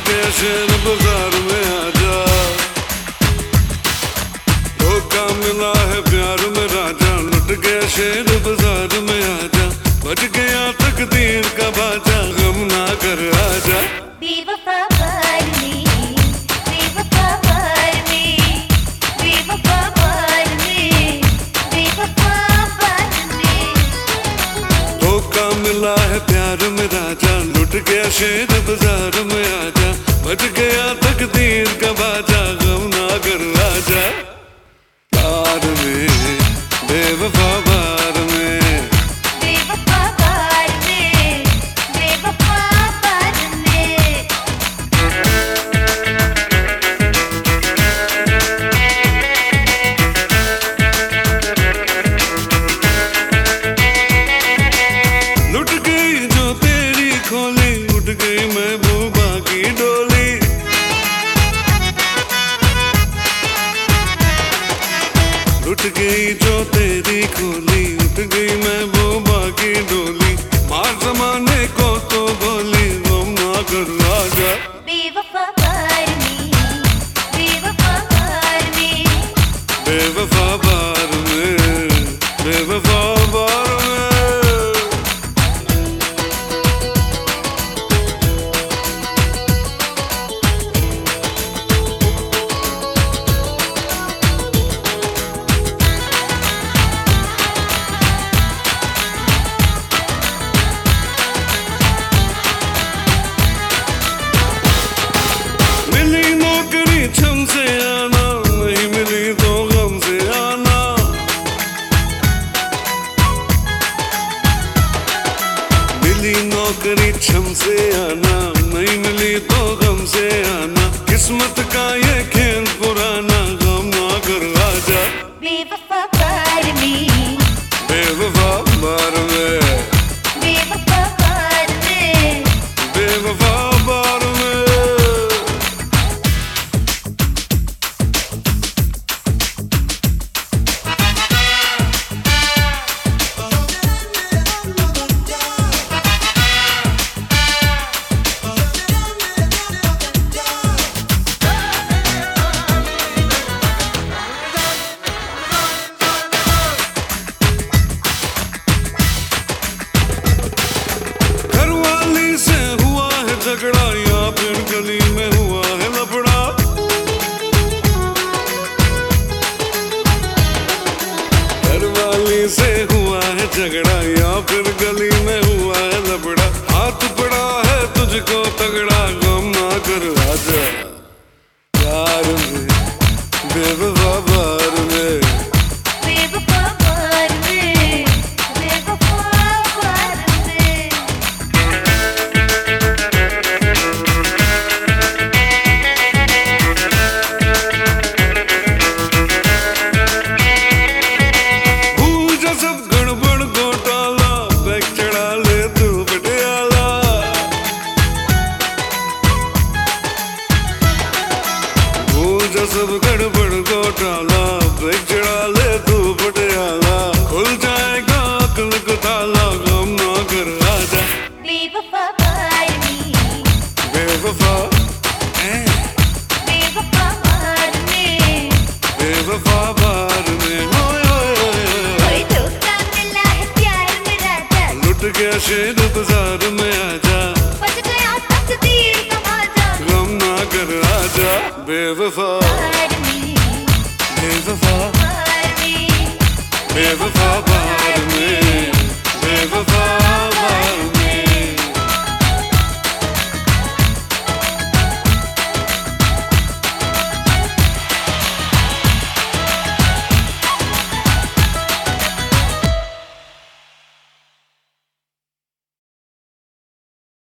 शेर बाज़ार में आजा। धोखा मिला है प्यार में राजा लुट गया शेर बाज़ार में आजा। बज गया तकदीर का बाजा गम ना कर आजा। बेवफा मिला है प्यार में राजा लुट गया शेर बाज़ार में आजा। बज गया लुट गई जो तेरी खोली उठ गई मैं वो बाकी डोली। मार जमाने को तो बोली गम ना कर राजा। बेवफा बार में। बेवफा बार में बेवफा नौकरी छम से आना नहीं मिली तो गम से आना। किस्मत का ये घरवाली से हुआ है झगड़ा या फिर गली में हुआ है लबड़ा हाथ पड़ा है तुझको तगड़ा, गम ना कर। सब गड़बड़ घोटाला बैग चढ़ा ले तू पटियाला खुल जाएगा अकल को ताला गम ना कर आजा बेवफा बेवफा? बेवफा बेवफा बार में ओए ओए ओए। ओए। धोखा मिला है प्यार में राजा। लुट गया शेर बाज़ार में आजा। बच गया तकदीर का गम ना कर आजा बेवफा वारने बेवफा वारने बेवफा